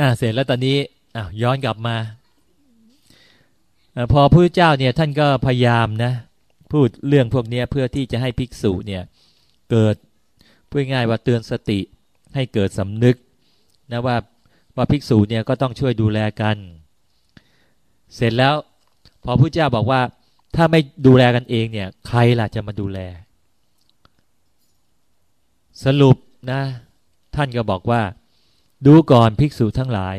อ่าเสร็จแล้วตอนนี้อ่าย้อนกลับมาอพอพระเจ้าเนี่ยท่านก็พยายามนะ พูดเรื่องพวกนี้เพื่อที่จะให้ภิกษุเนี่ยเกิดพูดง่ายว่าเตือนสติให้เกิดสำนึกนะว่าว่าภิกษุเนี่ยก็ต้องช่วยดูแลกัน เสร็จแล้วพอพระเจ้าบอกว่าถ้าไม่ดูแลกันเองเนี่ย ใครล่ะจะมาดูแล สรุปนะ ท่านก็บอกว่า ดูก่อนภิกษุทั้งหลาย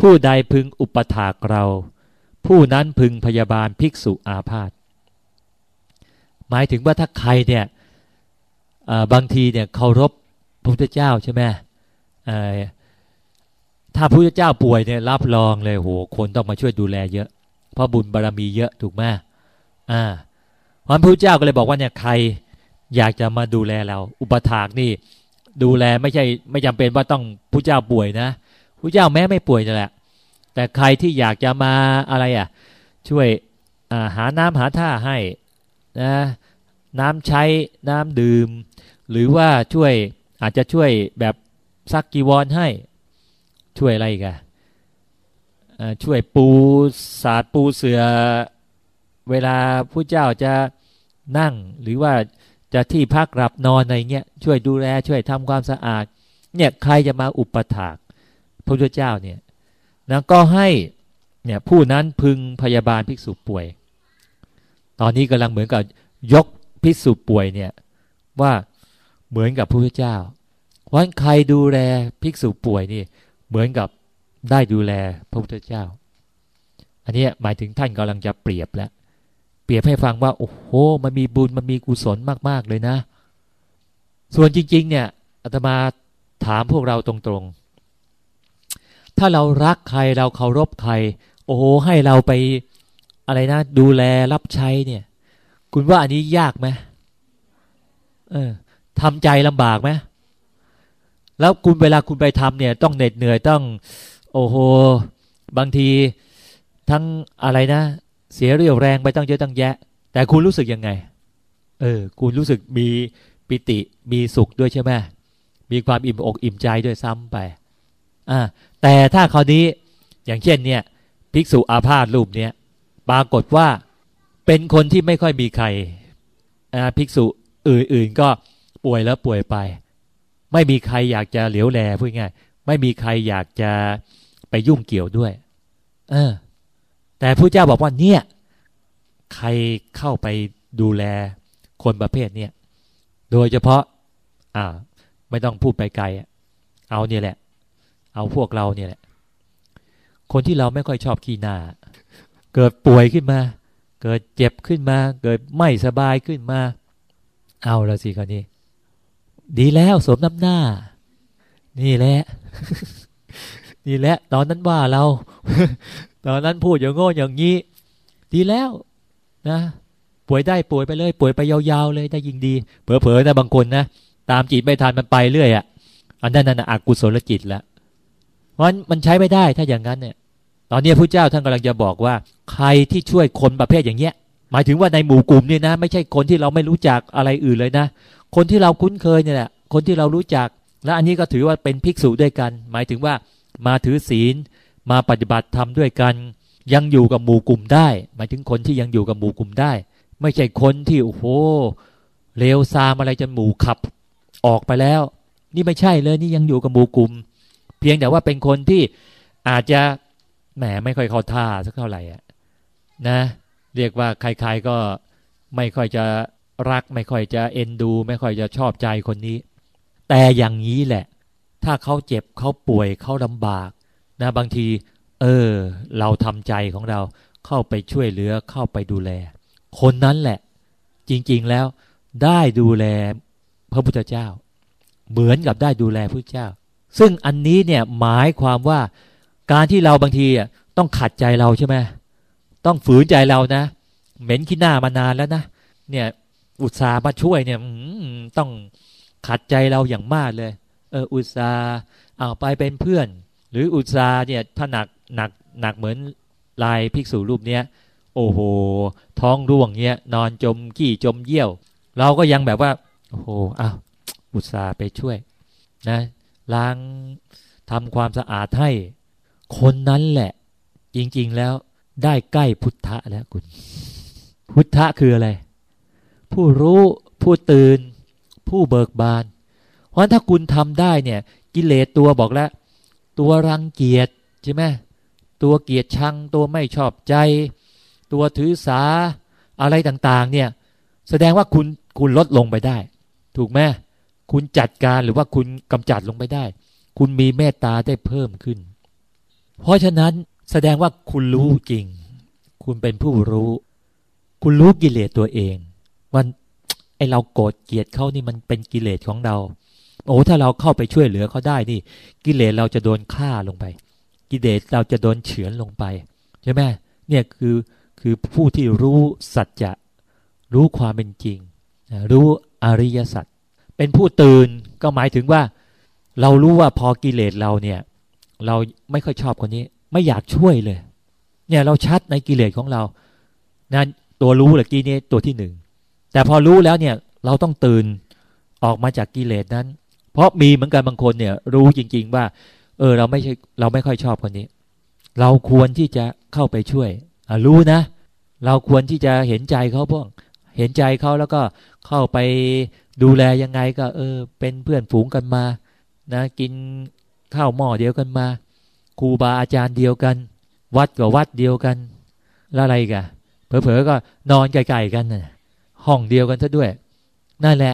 ผู้ใดพึงอุปถากเรา ผู้นั้นพึงพยาบาลภิกษุอาพาธหมายถึงว่าถ้าใครเนี่ยบางทีเนี่ยเคารพพระพุทธเจ้าใช่ไหมถ้าพระพุทธเจ้าป่วยเนี่ยรับรองเลยโหคนต้องมาช่วยดูแลเยอะ เพราะบุญบารรมีเยอะถูกไหมอ่าพระพุทธเจ้าก็เลยบอกว่าเนี่ยใครอยากจะมาดูแลเรา อุปถากนี่ ดูแลไม่ใช่ไม่จำเป็นว่าต้องผู้เจ้าป่วยนะผู้เจ้าแม้ไม่ป่วยนั่นแหละ แต่ใครที่อยากจะมาอะไรอะ ช่วยหาน้ำหาท่าให้นะน้ำใช้น้ำดื่ม หรือว่าช่วยอาจจะช่วยแบบซักกีวรให้ช่วยอะไรกันช่วยปูสาดปูเสือ เวลาผู้เจ้าจะนั่งหรือว่า จะที่พักหลับนอนอะไรเงี้ยช่วยดูแลช่วยทำความสะอาด เนี่ยใครจะมาอุปถากพระพุทธเจ้าเนี่ยนะก็ให้เนี่ยผู้นั้นพึงพยาบาลภิกษุป่วย ตอนนี้กำลังเหมือนกับยกภิกษุป่วยเนี่ยว่าเหมือนกับพระพุทธเจ้าวันใครดูแลภิกษุป่วยนี่เหมือนกับได้ดูแลพระพุทธเจ้า อันนี้หมายถึงท่านกำลังจะเปรียบแล้ว เปรียบให้ฟังว่า โอ้โห มันมีบุญมันมีกุศลมาก ๆ เลยนะ ส่วนจริง ๆ เนี่ยอาตมาถามพวกเราตรงๆ ถ้าเรารักใครเราเคารพใคร โอ้โห ให้เราไปอะไรนะ ดูแลรับใช้เนี่ย คุณว่าอันนี้ยากไหมเออทำใจลำบากไหมแล้วคุณเวลาคุณไปทำเนี่ย ต้องเหน็ดเหนื่อยต้อง โอ้โห บางทีทั้งอะไรนะ เสียเรี่ยวแรงไปตั้งเยอะตั้งแยะ แต่คุณรู้สึกยังไง เออ คุณรู้สึกมีปิติมีสุขด้วยใช่ไหมมีความอิ่มอกอิ่มใจด้วยซ้ำไป อ่า แต่ถ้าคราวนี้อย่างเช่นเนี่ย ภิกษุอาพาธรูปเนี้ยปรากฏว่าเป็นคนที่ไม่ค่อยมีใครอ่าภิกษุอื่นๆก็ป่วยแล้วป่วยไป ไม่มีใครอยากจะเหลียวแลพูดง่ายไม่มีใครอยากจะไปยุ่งเกี่ยวด้วย เออ แต่พระเจ้าบอกว่าเนี่ย ใครเข้าไปดูแลคนประเภทเนี่ย โดยเฉพาะ อ่า ไม่ต้องพูดไปไกลเอาเนี่ยแหละ เอาพวกเราเนี่ยแหละ คนที่เราไม่ค่อยชอบขี้หน้า เกิดป่วยขึ้นมา เกิดเจ็บขึ้นมา เกิดไม่สบายขึ้นมา เอาละสิคนนี้ ดีแล้วสมน้ำหน้า นี่แหละ นี่แหละ ตอนนั้นว่าเรา ตอนนั้นพูดอย่างโง่อย่างนี้ ดีแล้วนะป่วยได้ป่วยไปเลย ป่วยไปยาวๆเลยได้ยิ่งดีเผลอๆนะบางคนนะตามจิตไม่ทันมันไปเรื่อยอะ่ะอันนั้นน่ะอกุศลจิตล้วเพราะมันใช้ไม่ได้ถ้าอย่างนั้นเนี่ย ตอนนี้พระเจ้าท่านกำลังจะบอกว่า ใครที่ช่วยคนประเภทอย่างเงี้ย หมายถึงว่าในหมู่กลุ่มนี่นะ ไม่ใช่คนที่เราไม่รู้จักอะไรอื่นเลยนะ คนที่เราคุ้นเคยเนี่ยแหละคนที่เรารู้จัก และอันนี้ก็ถือว่าเป็นภิกษุด้วยกัน หมายถึงว่ามาถือศีล มาปฏิบัติธรรมด้วยกัน ยังอยู่กับหมู่กลุ่มได้ หมายถึงคนที่ยังอยู่กับหมู่กลุ่มได้ ไม่ใช่คนที่โอ้โหเลวซามอะไรจนหมู่ขับออกไปแล้ว นี่ไม่ใช่เลยนี่ยังอยู่กับหมู่กลุ่ม เพียงแต่ว่าเป็นคนที่อาจจะแหมไม่ค่อยเข้าท่าสักเท่าไหร่อะนะ เรียกว่าใครๆก็ไม่ค่อยจะรัก ไม่ค่อยจะเอ็นดู ไม่ค่อยจะชอบใจคนนี้ แต่อย่างนี้แหละ ถ้าเขาเจ็บเขาป่วยเขาลำบาก นะบางที เออ เราทำใจของเราเข้าไปช่วยเหลือเข้าไปดูแล คนนั้นแหละ จริง ๆแล้วได้ดูแลพระพุทธเจ้า เหมือนกับได้ดูแลพระเจ้า ซึ่งอันนี้เนี่ยหมายความว่าการที่เราบางทีอะต้องขัดใจเราใช่ไหมต้องฝืนใจเรานะ เหม็นขี้หน้ามานานแล้วนะเนี่ยอุตส่าห์มาช่วยเนี่ยต้องขัดใจเราอย่างมากเลย เอออุตส่าห์เอาไปเป็นเพื่อน หรืออุตสาเนี่ยถ้าหนักหนักหนักเหมือนลายภิกษุรูปเนี้ยโอ้โห ท้องร่วงเนี้ยนอนจมขี้จมเยี่ยว เราก็ยังแบบว่า โอ้โหอ้าวอุตสาไปช่วยนะล้างทำความสะอาดให้ คนนั้นแหละ จริง ๆ แล้วได้ใกล้พุทธะแล้วคุณ พุทธะคืออะไร ผู้รู้ผู้ตื่น ผู้เบิกบาน เพราะถ้าคุณทำได้เนี่ย กิเลสตัวบอกแล้ว ตัวรังเกียจใช่ไหมตัวเกียจชัง ตัวไม่ชอบใจ ตัวถือสาอะไรต่างๆ เนี่ย แสดงว่าคุณคุณลดลงไปได้ ถูกไหมคุณจัดการหรือว่าคุณกำจัดลงไปได้ คุณมีเมตตาได้เพิ่มขึ้น เพราะฉะนั้นแสดงว่าคุณรู้จริง คุณเป็นผู้รู้ คุณรู้กิเลสตัวเองมันไอเราโกรธเกลียดเขานี่มันเป็นกิเลสของเรา โอ้ถ้าเราเข้าไปช่วยเหลือเขาได้นี่ กิเลสเราจะโดนฆ่าลงไป กิเลสเราจะโดนเฉือนลงไปใช่ไหมเนี่ยคือคือผู้ที่รู้สัจจะรู้ความเป็นจริง รู้อริยสัจเป็นผู้ตื่นก็หมายถึงว่า เรารู้ว่าพอกิเลสเราเนี่ย เราไม่ค่อยชอบคนนี้ ไม่อยากช่วยเลย เนี่ยเราชัดในกิเลสของเรานั้นตัวรู้เมื่อกี้นี้ตัวที่หนึ่งแต่พอรู้แล้วเนี่ยเราต้องตื่นออกมาจากกิเลสนั้น เพราะมีเหมือนกันบางคนเนี่ย รู้จริง ๆ ว่า เออ เราไม่ใช่เราไม่ค่อยชอบคนนี้ เราควรที่จะเข้าไปช่วยรู้นะ เราควรที่จะเห็นใจเขาพวกเห็นใจเขาแล้วก็เข้าไปดูแลยังไงก็ เออ เป็นเพื่อนฝูงกันมา นะ กินข้าวหม้อเดียวกันมาครูบาอาจารย์เดียวกัน วัดกับวัดเดียวกันแล้วอะไรกันเผลอๆก็นอนไกลๆกันนะห้องเดียวกันซะด้วย นั่นแหละ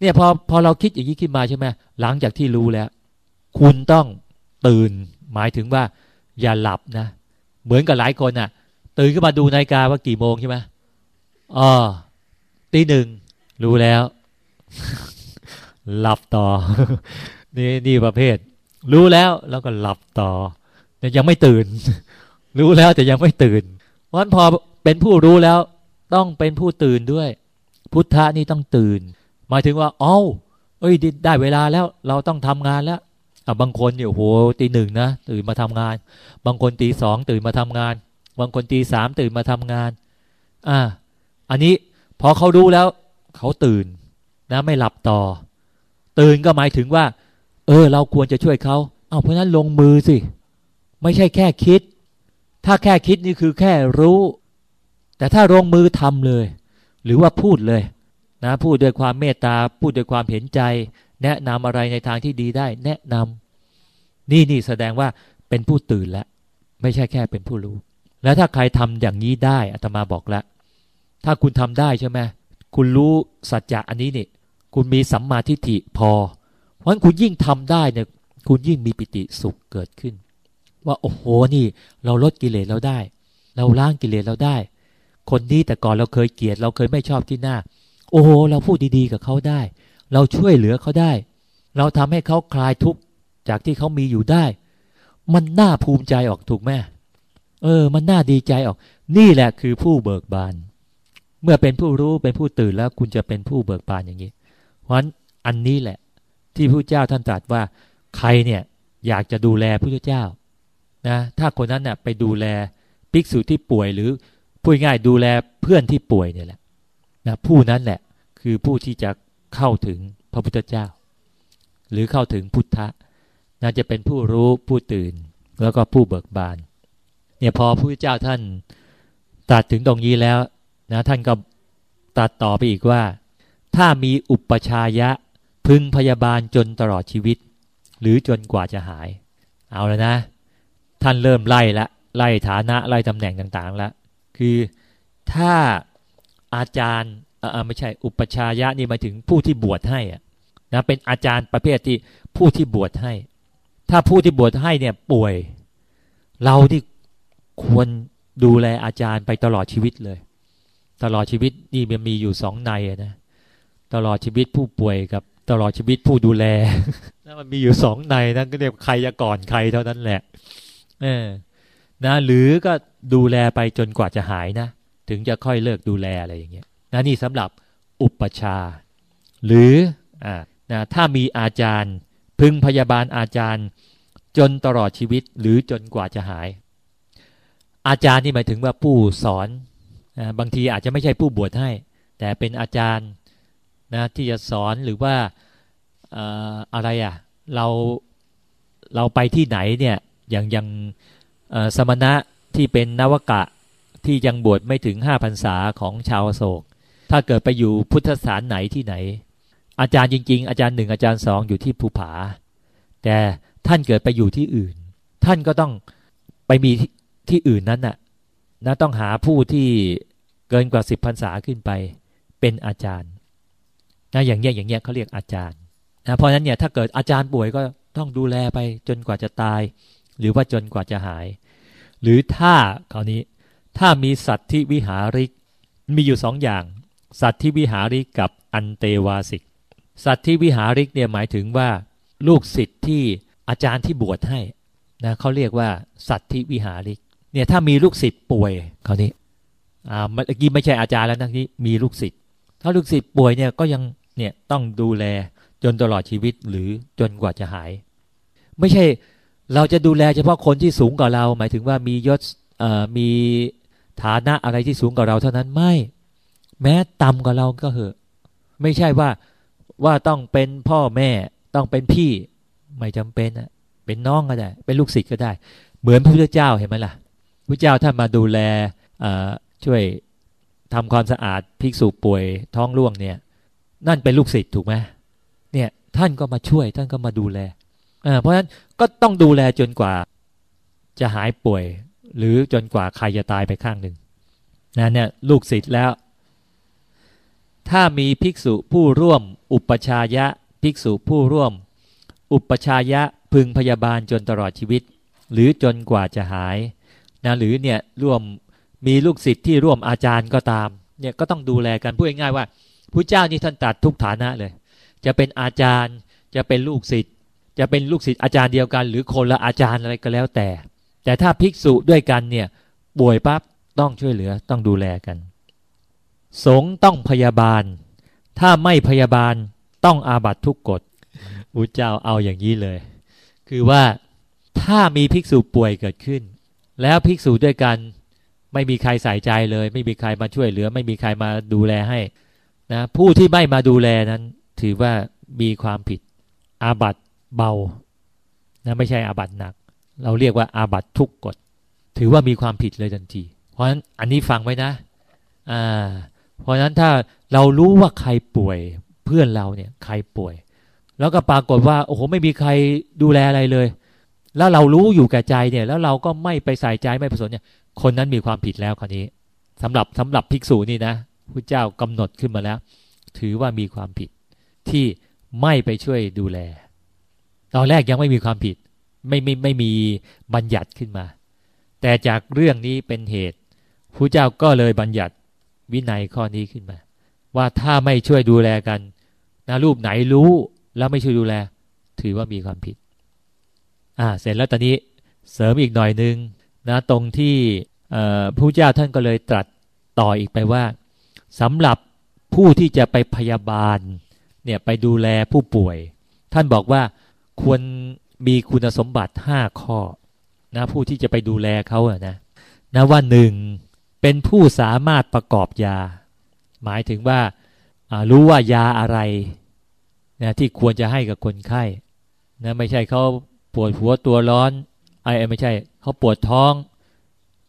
เนี่ยพอพอเราคิดอย่างนี้ขึ้นมาใช่ไหมหลังจากที่รู้แล้ว คุณต้องตื่น หมายถึงว่า อย่าหลับนะ เหมือนกับหลายคนน่ะ ตื่นขึ้นมาดูนาฬิกาว่ากี่โมงใช่ไหมอ๋อตีหนึ่งรู้แล้ว หลับต่อ นี่นี่ประเภท รู้แล้วแล้วก็หลับต่อแต่ยังไม่ตื่น รู้แล้วแต่ยังไม่ตื่น เพราะฉะนั้นพอเป็นผู้รู้แล้ว ต้องเป็นผู้ตื่นด้วย พุทธะนี่ต้องตื่น หมายถึงว่า เอ้าเอ้ยได้เวลาแล้ว เราต้องทำงานแล้วอะบางคนเนี่ยโหตีหนึ่งนะตื่นมาทำงาน บางคนตีสองตื่นมาทำงาน บางคนตีสามตื่นมาทำงาน อ่า อันนี้พอเขารู้แล้ว เขาตื่นนะไม่หลับต่อ ตื่นก็หมายถึงว่า เออ เราควรจะช่วยเขาเอาเพราะนั้นลงมือสิ ไม่ใช่แค่คิด ถ้าแค่คิดนี่คือแค่รู้ แต่ถ้าลงมือทำเลย หรือว่าพูดเลย นะพูดด้วยความเมตตาพูดด้วยความเห็นใจ แนะนำอะไรในทางที่ดีได้ แนะนำนี่นี่แสดงว่าเป็นผู้ตื่นแล้วไม่ใช่แค่เป็นผู้รู้ แล้วถ้าใครทำอย่างนี้ได้อาตมาบอกแล้วถ้าคุณทำได้ใช่ไหมคุณรู้สัจจะอันนี้นี่คุณมีสัมมาทิฏฐิพอ เพราะฉะนั้นคุณยิ่งทำได้เนี่ยคุณยิ่งมีปิติสุขเกิดขึ้น ว่าโอ้โหนี่ เราลดกิเลสเราได้ เราล้างกิเลสเราได้ คนนี้แต่ก่อนเราเคยเกลียด เราเคยไม่ชอบที่หน้า โอ้โหเราพูดดีๆกับเขาได้ เราช่วยเหลือเขาได้ เราทำให้เขาคลายทุกข์จากที่เขามีอยู่ได้ มันน่าภูมิใจออกถูกไหมเออ มันน่าดีใจออก นี่แหละคือผู้เบิกบาน เมื่อเป็นผู้รู้เป็นผู้ตื่นแล้วคุณจะเป็นผู้เบิกบานอย่างนี้ เพราะฉะนั้นอันนี้แหละ ที่พระเจ้าท่านตรัสว่า ใครเนี่ยอยากจะดูแลพระเจ้านะถ้าคนนั้นน่ะไปดูแลภิกษุที่ป่วยหรือพูดง่ายดูแลเพื่อนที่ป่วยเนี่ยแหละนะผู้นั้นแหละ คือผู้ที่จะเข้าถึงพระพุทธเจ้า หรือเข้าถึงพุทธะน่าจะเป็นผู้รู้ผู้ตื่นแล้วก็ผู้เบิกบาน เนี่ยพอพระพุทธเจ้าท่านตรัสถึงตรงนี้แล้วนะท่านก็ตัดต่อไปอีกว่า ถ้ามีอุปชายะพึงพยาบาลจนตลอดชีวิต หรือจนกว่าจะหาย เอาแล้วนะ ท่านเริ่มไล่ละไล่ฐานะไล่ตำแหน่งต่างๆแล้วคือถ้าอาจารย์ เออไม่ใช่ อุปชายะนี่หมายถึงผู้ที่บวชให้นะเป็นอาจารย์ประเภทที่ผู้ที่บวชให้ ถ้าผู้ที่บวชให้เนี่ยป่วย เราที่ควรดูแลอาจารย์ไปตลอดชีวิตเลย ตลอดชีวิตนี่มันมีอยู่สองในนะตลอดชีวิตผู้ป่วยกับตลอดชีวิตผู้ดูแลนั่นมันมีอยู่สองในนั่นก็เรียกใครจะก่อนใครเท่านั้นแหละเออนะหรือก็ดูแลไปจนกว่าจะหายนะ ถึงจะค่อยเลิกดูแลอะไรอย่างเงี้ย นะนี่สำหรับอุปชา หรืออนะถ้ามีอาจารย์ พึงพยาบาลอาจารย์ จนตลอดชีวิตหรือจนกว่าจะหาย อาจารย์นี่หมายถึงว่าผู้สอนบางทีอาจจะไม่ใช่ผู้บวชให้ แต่เป็นอาจารย์นะที่จะสอนหรือว่าอะไรอะ่ะเราเราไปที่ไหนเนี่ยอย่างอย่างสมณะที่เป็นนวกะที่ยังบวชไม่ถึงห้าพรรษาของชาวโศก ถ้าเกิดไปอยู่พุทธศานไหนที่ไหน อาจารย์จริง ๆ อาจารย์หนึ่งอาจารย์สองอยู่ที่ภูผา แต่ท่านเกิดไปอยู่ที่อื่น ท่านก็ต้องไปมีที่อื่นนั้นน่ะนะต้องหาผู้ที่เกินกว่าสิบพรรษาขึ้นไปเป็นอาจารย์นะอย่างเงี้ยอย่างเงี้ยเขาเรียกอาจารย์นะเพราะนั้นเนี่ยถ้าเกิดอาจารย์ป่วยก็ต้องดูแลไปจนกว่าจะตาย หรือว่าจนกว่าจะหาย หรือถ้าคราวนี้ถ้ามีสัตว์ที่วิหาริกมีอยู่สองอย่าง สัตว์ที่วิหาริกกับอันเตวาสิก สัตว์ที่วิหาริกเนี่ยหมายถึงว่า ลูกศิษย์ที่อาจารย์ที่บวชให้นะเขาเรียกว่า สัตว์ที่วิหาริกเนี่ยถ้ามีลูกศิษย์ป่วยคราวนี้อ่าเมื่อกี้ไม่ใช่อาจารย์แล้วนะนี่มีลูกศิษย์ถ้าลูกศิษย์ป่วยเนี่ยก็ยังเนี่ยต้องดูแลจนตลอดชีวิตหรือจนกว่าจะหาย ไม่ใช่เราจะดูแลเฉพาะคนที่สูงกว่าเรา หมายถึงว่ามียศมีฐานะอะไรที่สูงกว่าเราเท่านั้นไม่ แม้ต่ำกว่าเราก็เหอะ ไม่ใช่ว่าว่าต้องเป็นพ่อแม่ต้องเป็นพี่ไม่จำเป็นนะเป็นน้องก็ได้ เป็นลูกศิษย์ก็ได้ เหมือนพระพุทธเจ้าเห็นไหมล่ะพระเจ้าท่านมาดูแลช่วยทำความสะอาดภิกษุป่วยท้องร่วงเนี่ย นั่นเป็นลูกศิษย์ถูกไหมเนี่ยท่านก็มาช่วยท่านก็มาดูแลเพราะฉะนั้นก็ต้องดูแลจนกว่าจะหายป่วย หรือจนกว่าใครจะตายไปข้างหนึ่งนะเนี่ยลูกศิษย์แล้ว ถ้ามีภิกษุผู้ร่วม อุปชายะ ภิกษุผู้ร่วม อุปชายะพึงพยาบาลจนตลอดชีวิต หรือจนกว่าจะหายนะหรือเนี่ยร่วมมีลูกศิษย์ที่ร่วมอาจารย์ก็ตามเนี่ยก็ต้องดูแลกันพูดง่ายๆว่าพระเจ้านี่ท่านตัดทุกฐานะเลย จะเป็นอาจารย์จะเป็นลูกศิษย์จะเป็นลูกศิษย์อาจารย์เดียวกัน หรือคนละอาจารย์อะไรก็แล้วแต่ แต่ถ้าภิกษุด้วยกันเนี่ยป่วยปั๊บต้องช่วยเหลือต้องดูแลกัน สงต้องพยาบาล ถ้าไม่พยาบาลต้องอาบัตทุกกฎพระเจ้าเอาอย่างนี้เลย คือว่าถ้ามีภิกษุป่วยเกิดขึ้น แล้วภิกษุด้วยกัน ไม่มีใครใส่ใจเลย ไม่มีใครมาช่วยเหลือ ไม่มีใครมาดูแลให้นะผู้ที่ไม่มาดูแลนั้น ถือว่ามีความผิด อาบัตเบานะไม่ใช่อาบัตหนัก เราเรียกว่าอาบัตทุกกฎถือว่ามีความผิดเลยทันที เพราะฉะนั้นอันนี้ฟังไว้นะ อ่า เพราะฉะนั้นถ้าเรารู้ว่าใครป่วยเพื่อนเราเนี่ยใครป่วย แล้วก็ปรากฏว่าโอ้โหไม่มีใครดูแลอะไรเลย แล้วเรารู้อยู่แก่ใจเนี่ย แล้วเราก็ไม่ไปใส่ใจไม่ผสนเนี่ย คนนั้นมีความผิดแล้วคราวนี้สำหรับสำหรับภิกษุนี่นะพระเจ้ากำหนดขึ้นมาแล้ว ถือว่ามีความผิดที่ไม่ไปช่วยดูแล ตอนแรกยังไม่มีความผิด ไม่ไม่ไม่มีบัญญัติขึ้นมา แต่จากเรื่องนี้เป็นเหตุพระเจ้าก็เลยบัญญัติ วินัยข้อนี้ขึ้นมา ว่าถ้าไม่ช่วยดูแลกันนะรูปไหนรู้แล้วไม่ช่วยดูแล ถือว่ามีความผิด อ่า เสร็จแล้วตอนนี้เสริมอีกหน่อยนึงนะตรงที่พระเจ้าท่านก็เลยตรัสต่ออีกไปว่าสำหรับผู้ที่จะไปพยาบาลเนี่ยไปดูแลผู้ป่วย ท่านบอกว่าควรมีคุณสมบัติห้าข้อนะผู้ที่จะไปดูแลเขาอะนะนะว่าหนึ่ง เป็นผู้สามารถประกอบยา หมายถึงว่ารู้ว่ายาอะไรนะที่ควรจะให้กับคนไข้นะไม่ใช่เขาปวดหัวตัวร้อนไอ้ไม่ใช่เขาปวดท้อง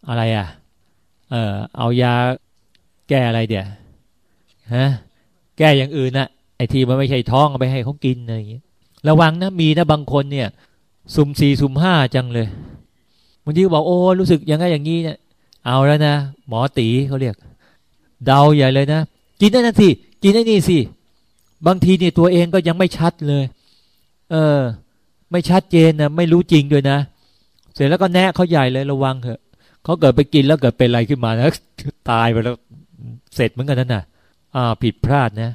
อะไรอะเออเอายาแก้อะไรเดี๋ยวฮะแก้อย่างอื่นนะไอ้ที่มันไม่ใช่ท้องเอาไปให้เขากินอะไรอย่างเงี้ยระวังนะมีนะบางคนเนี่ย สุ่มสี่สุ่มห้าจังเลยบางทีบอกโอ้รู้สึกยังไงอย่างนี้เนี่ย เอาแล้วนะ หมอตีเขาเรียก เดาใหญ่เลยนะ กินได้นะสิ กินได้นี่สิ บางทีเนี่ยตัวเองก็ยังไม่ชัดเลย เออ ไม่ชัดเจนนะไม่รู้จริงด้วยนะ เสร็จแล้วก็แนะเขาใหญ่เลยระวังเถอะเขาเกิดไปกินแล้วเกิดเป็นอะไรขึ้นมานะตายไปแล้วเสร็จเหมือนกันนั่นน่ะ อ่า ผิดพลาดนะ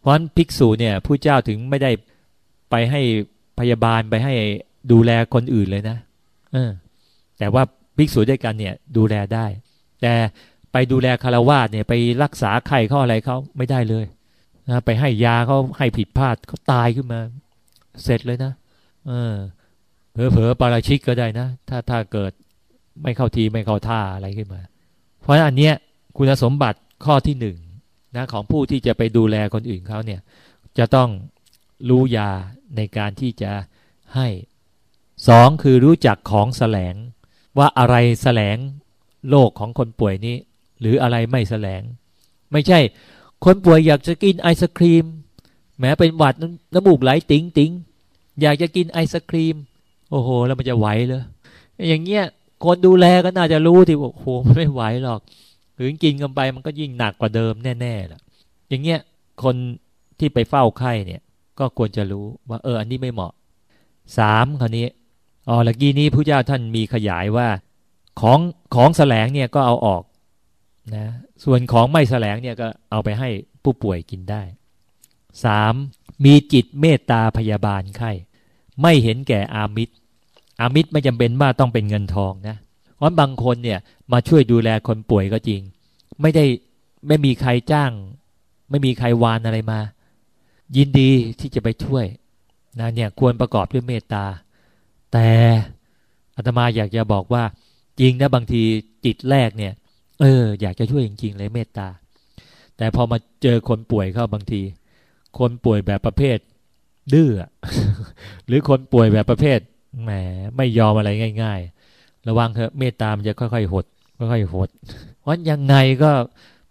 เพราะฉะนั้นภิกษุเนี่ยผู้เจ้าถึงไม่ได้ไปให้พยาบาลไปให้ดูแลคนอื่นเลยนะ เออ แต่ว่า ภิกษุด้วยกันเนี่ยดูแลได้ แต่ไปดูแลคารวะเนี่ยไปรักษาไข้เขาอะไรเขาไม่ได้เลยนะไปให้ยาเขาให้ผิดพลาดเขาตายขึ้นมา เสร็จเลยนะเออเผลอๆปาราชิกก็ได้นะ ถ้าถ้าเกิดไม่เข้าทีไม่เข้าท่าอะไรขึ้นมา เพราะอันเนี้ยคุณสมบัติข้อที่หนึ่งนะของผู้ที่จะไปดูแลคนอื่นเขาเนี่ย จะต้องรู้ยาในการที่จะให้สองคือรู้จักของแสลง ว่าอะไรแสลงโรคของคนป่วยนี้ หรืออะไรไม่แสลง ไม่ใช่ คนป่วยอยากจะกินไอศครีมแม้เป็นหวัดน้ำมูกไหลติ๋งติ๋งอยากจะกินไอศครีม โอ้โห แล้วมันจะไหวเลยอย่างเงี้ยคนดูแลก็น่าจะรู้ที่โอ้โหมันไม่ไหวหรอกหรือกินกันไปมันก็ยิ่งหนักกว่าเดิมแน่ๆล่ะ อย่างเงี้ยคนที่ไปเฝ้าไข้เนี่ย ก็ควรจะรู้ว่าเอออันนี้ไม่เหมาะสามคราวนี้ อ๋อแล้วกี้นี้พระเจ้าท่านมีขยายว่า ของของแสลงเนี่ยก็เอาออกนะส่วนของไม่แสลงเนี่ยก็เอาไปให้ผู้ป่วยกินได้สามมีจิตเมตตาพยาบาลไข้ไม่เห็นแก่อามิตร อามิตรไม่จำเป็นว่าต้องเป็นเงินทองนะเพราะบางคนเนี่ยมาช่วยดูแลคนป่วยก็จริง ไม่ได้ไม่มีใครจ้าง ไม่มีใครวานอะไรมา ยินดีที่จะไปช่วยนะเนี่ยควรประกอบด้วยเมตตา แต่อาตมาอยากจะบอกว่า จริงนะบางทีจิตแรกเนี่ย เออ อยากจะช่วยจริงๆเลยเมตตา แต่พอมาเจอคนป่วยเข้าบางที คนป่วยแบบประเภท ดื้อหรือคนป่วยแบบประเภทแหมไม่ยอมอะไรง่าย ๆ ระวังเถอะเมตตามันจะค่อยๆหดค่อยๆหดเพราะยังไงก็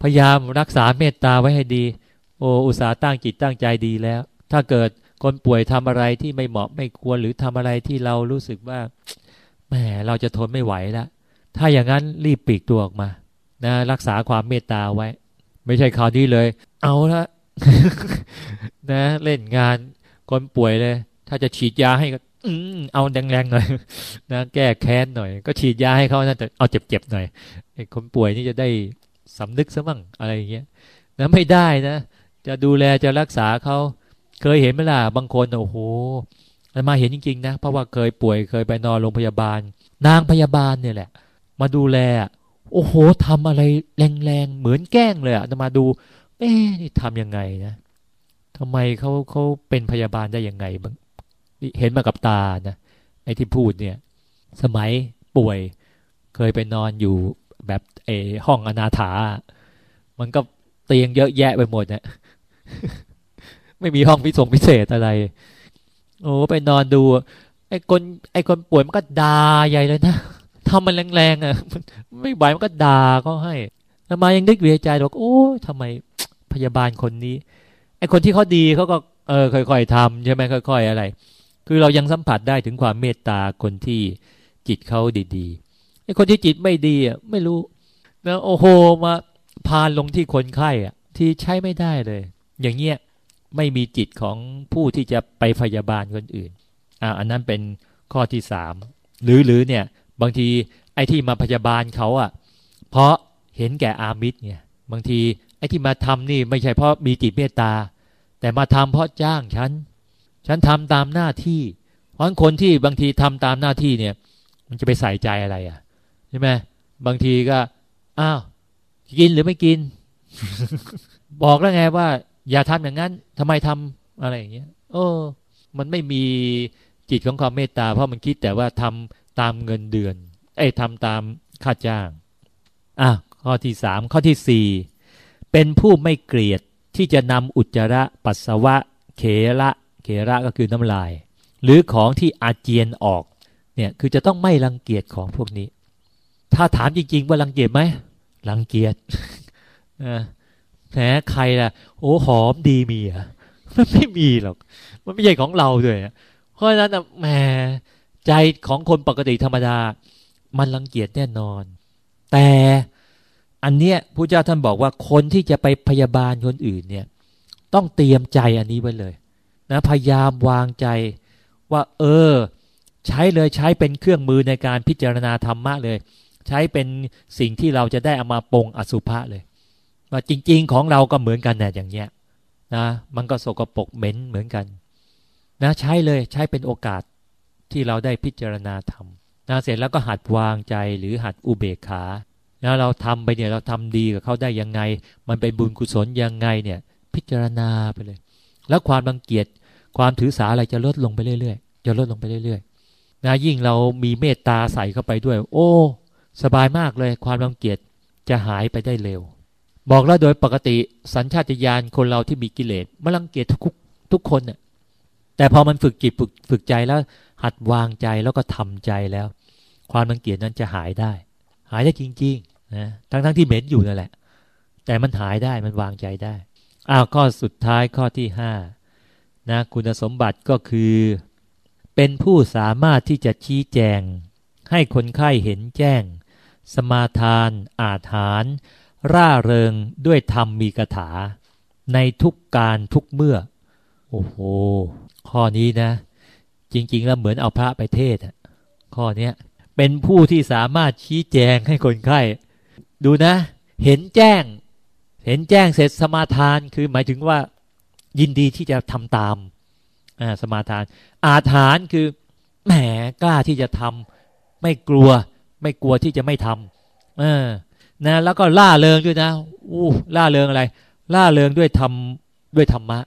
พยายามรักษาเมตตาไว้ให้ดี โอ้อุตสาห์ตั้งจิตตั้งใจดีแล้ว ถ้าเกิด คนป่วยทำอะไรที่ไม่เหมาะไม่ควรหรือทำอะไรที่เรารู้สึกว่าแหมเราจะทนไม่ไหวแล้วถ้าอย่างนั้นรีบปีกตัวออกมา นะ รักษาความเมตตาไว้ ไม่ใช่คราวนี้เลย เอาละนะ เล่นงานคนป่วยเลย ถ้าจะฉีดยาให้ก็อืเอาแรงๆหน่อยนะแก้แค้นหน่อย ก็ฉีดยาให้เขานะแต่เอาเจ็บๆหน่อยไอ้คนป่วยนี่จะได้สำนึกซะมั่งอะไรอย่างเงี้ยนะไม่ได้นะ จะดูแลจะรักษาเขา เคยเห็นไหมล่ะบางคนโอ้โหมาเห็นจริงๆนะเพราะว่าเคยป่วยเคยไปนอนโรงพยาบาล นางพยาบาลเนี่ยแหละ มาดูแล โอ้โหทำอะไรแรงๆเหมือนแกล้งเลยอะจะมาดู เอ๊นี่ทำยังไงนะทำไมเขาเขาเป็นพยาบาลได้ยังไงบ้างเห็นมากับตานะไอ้ที่พูดเนี่ย สมัยป่วย เคยไปนอนอยู่แบบเอห้องอนาถา มันก็เตียงเยอะแยะไปหมดเนะ ไม่มีห้องพิสงพิเศษอะไร โอ้ไปนอนดู ไอ้คนไอ้คนป่วยมันก็ด่าใหญ่เลยนะทำมันแรงๆอะไม่ไหวมันก็ด่าก็ให้แล้วมายังนึกเวียใจบอกโอ้ทำไมพยาบาลคนนี้ ไอ้คนที่เขาดีเขาก็เออค่อยๆทำใช่ไหมค่อย ๆ อะไร คือเรายังสัมผัสได้ถึงความเมตตาคนที่จิตเขาดีๆไอ้คนที่จิตไม่ดีอะไม่รู้นะโอ้โหมาพานลงที่คนไข้อะ ที่ใช้ไม่ได้เลย อย่างเงี้ย ไม่มีจิตของผู้ที่จะไปพยาบาลคนอื่นอ่าอันนั้นเป็นข้อที่สามหรือหรือเนี่ยบางทีไอ้ที่มาพยาบาลเขาอะ เพราะเห็นแก่อามิตรเนี่ยบางทีไอ้ที่มาทำนี่ไม่ใช่เพราะมีจิตเมตตา แต่มาทำเพราะจ้างฉัน ฉันทำตามหน้าที่ เพราะคนที่บางทีทำตามหน้าที่เนี่ย มันจะไปใส่ใจอะไรอะใช่ไหมบางทีก็อ้าวกินหรือไม่กิน บอกแล้วไงว่า อย่าทำอย่างนั้นทำไมทำอะไรอย่างเงี้ยโอ้มันไม่มีจิตของความเมตตา เพราะมันคิดแต่ว่าทำตามเงินเดือน เอ้ทำตามค่าจ้างอะข้อที่สามข้อที่สี่เป็นผู้ไม่เกลียดที่จะนำอุจจาระปัสสาวะเขระเขระก็คือน้ำลาย หรือของที่อาเจียนออกเนี่ยคือจะต้องไม่รังเกียจของพวกนี้ ถ้าถามจริง ๆ ว่ารังเกียจไหมรังเกียจ แหมใครล่ะ โอ้หอมดีมีอะมันไม่มีหรอก มันไม่ใช่ของเราด้วยเพราะฉะนั้นแหมใจของคนปกติธรรมดา มันรังเกียจแน่นอน แต่อันเนี้ยพระเจ้าท่านบอกว่าคนที่จะไปพยาบาลคนอื่นเนี่ย ต้องเตรียมใจอันนี้ไว้เลยนะพยายามวางใจว่า เออ ใช้เลยใช้เป็นเครื่องมือในการพิจารณาธรรมะเลย ใช้เป็นสิ่งที่เราจะได้เอามาปรงอสุภะเลย ว่าจริง ๆ ของเราก็เหมือนกันนะอย่างเงี้ยนะมันก็สกปรกเหม็นเหมือนกันนะใช้เลยใช้เป็นโอกาสที่เราได้พิจารณาทำนะเสร็จแล้วก็หัดวางใจหรือหัดอุเบกขานะเราทำไปเนี่ยเราทำดีกับเขาได้ยังไง มันเป็นบุญกุศลยังไงเนี่ย พิจารณาไปเลย แล้วความบังเกียจความถือสาอะไรจะลดลงไปเรื่อยๆจะลดลงไปเรื่อยๆนะยิ่งเรามีเมตตาใส่เข้าไปด้วย โอ้ สบายมากเลย ความบังเกียจจะหายไปได้เร็ว บอกแล้วโดยปกติสัญชาตญาณคนเราที่มีกิเลสมันรังเกียจทุกทุกคนเนี่ยแต่พอมันฝึกจิตฝึกฝึกใจแล้ว หัดวางใจแล้วก็ทำใจแล้ว ความรังเกียจนั้นจะหายได้ หายได้จริงๆนะทั้งๆทที่เหม็นอยู่นั่นแหละ แต่มันหายได้มันวางใจได้อ้าวข้อสุดท้ายข้อที่ห้านะคุณสมบัติก็คือ เป็นผู้สามารถที่จะชี้แจง ให้คนไข้เห็นแจ้ง สมาทาน อาถาน ร่าเริงด้วยธรรมมีกถา ในทุกการทุกเมื่อ โอ้โห ข้อนี้นะ จริง ๆ แล้วเหมือนเอาพระไปเทศข้อนี้เป็นผู้ที่สามารถชี้แจงให้คนไข้ ดูนะ เห็นแจ้ง เห็นแจ้งเสร็จสมาทานคือหมายถึงว่า ยินดีที่จะทำตามอ่าสมาทาน อาถานคือแหมกล้าที่จะทำไม่กลัว ไม่กลัวที่จะไม่ทำเออ นะแล้วก็ล่าเริงด้วยนะอู้ล่าเริงอะไร ล่าเริงด้วยธรรมด้วยธรรมะ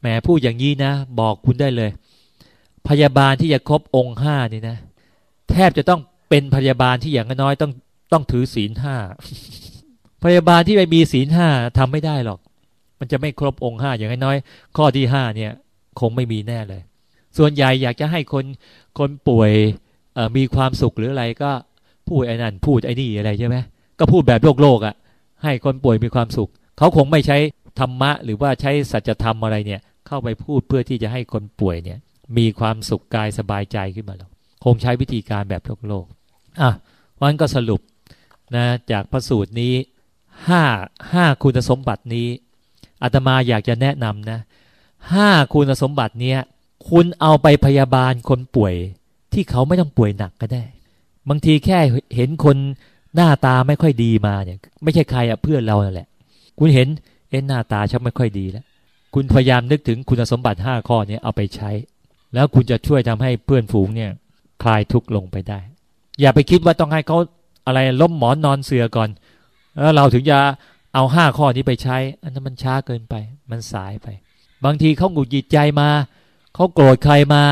แหมพูดอย่างนี้นะ บอกคุณได้เลย พยาบาลที่จะครบองค์ห้านี่นะ แทบจะต้องเป็นพยาบาลที่อย่างน้อยต้องต้องถือศีลห้าพยาบาลที่ไม่มีศีลห้าทำไม่ได้หรอก มันจะไม่ครบองค์ห้าอย่างน้อยข้อที่ห้าเนี่ย คงไม่มีแน่เลย ส่วนใหญ่อยากจะให้คนคนป่วยมีความสุขหรืออะไรก็พูดไอ้นั่นพูดไอ้นี่อะไรใช่ไหม ก็พูดแบบโลกโลกอะ่ะ ให้คนป่วยมีความสุข เขาคงไม่ใช้ธรรมะ หรือว่าใช้สัจธรรมอะไรเนี่ย เข้าไปพูดเพื่อที่จะให้คนป่วยเนี่ย มีความสุขกายสบายใจขึ้นมาหรอกคงใช้วิธีการแบบโลกโลกอะวันก็สรุปนะจากพระสูตรนี้ห้าห้าคุณสมบัตินี้อาตมาอยากจะแนะนำนะห้าคุณสมบัติเนี้ยคุณเอาไปพยาบาลคนป่วย ที่เขาไม่ต้องป่วยหนักก็ได้ บางทีแค่เห็นคน หน้าตาไม่ค่อยดีมาเนี่ย ไม่ใช่ใครอะเพื่อนเราแหละ คุณเห็นเอ็นหน้าตาชักไม่ค่อยดีแล้ว คุณพยายามนึกถึงคุณสมบัติห้าข้อนี้เอาไปใช้ แล้วคุณจะช่วยทำให้เพื่อนฝูงเนี่ย คลายทุกข์ลงไปได้ อย่าไปคิดว่าต้องให้เขาอะไรล้มหมอนนอนเสือก่อน แล้วเราถึงจะเอาห้าข้อนี้ไปใช้ อันนั้นมันช้าเกินไป มันสายไป บางทีเขาหงุดหงิดใจมาเขาโกรธใครมา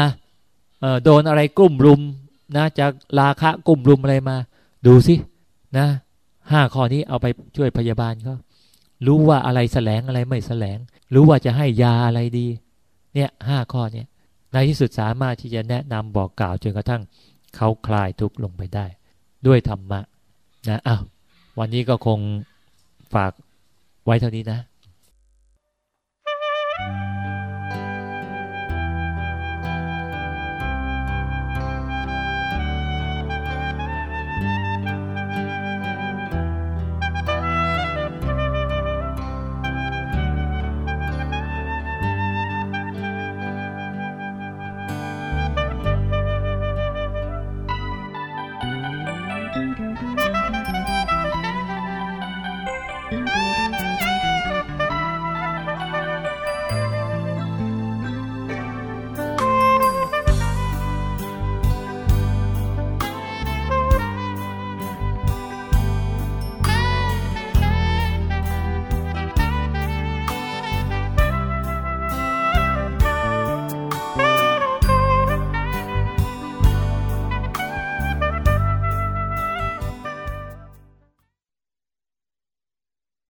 โดนอะไรกลุ่มรุมนะจากราคะกลุ่มรุมอะไรมา ดูสิ นะห้าข้อนี้เอาไปช่วยพยาบาลเขารู้ว่าอะไรแสลงอะไรไม่แสลง รู้ว่าจะให้ยาอะไรดี เนี่ยห้าข้อเนี่ยในที่สุดสามารถที่จะแนะนำบอกกล่าวจนกระทั่งเขาคลายทุกข์ลงไปได้ ด้วยธรรมะนะอ้าววันนี้ก็คงฝากไว้เท่านี้นะ Thank you.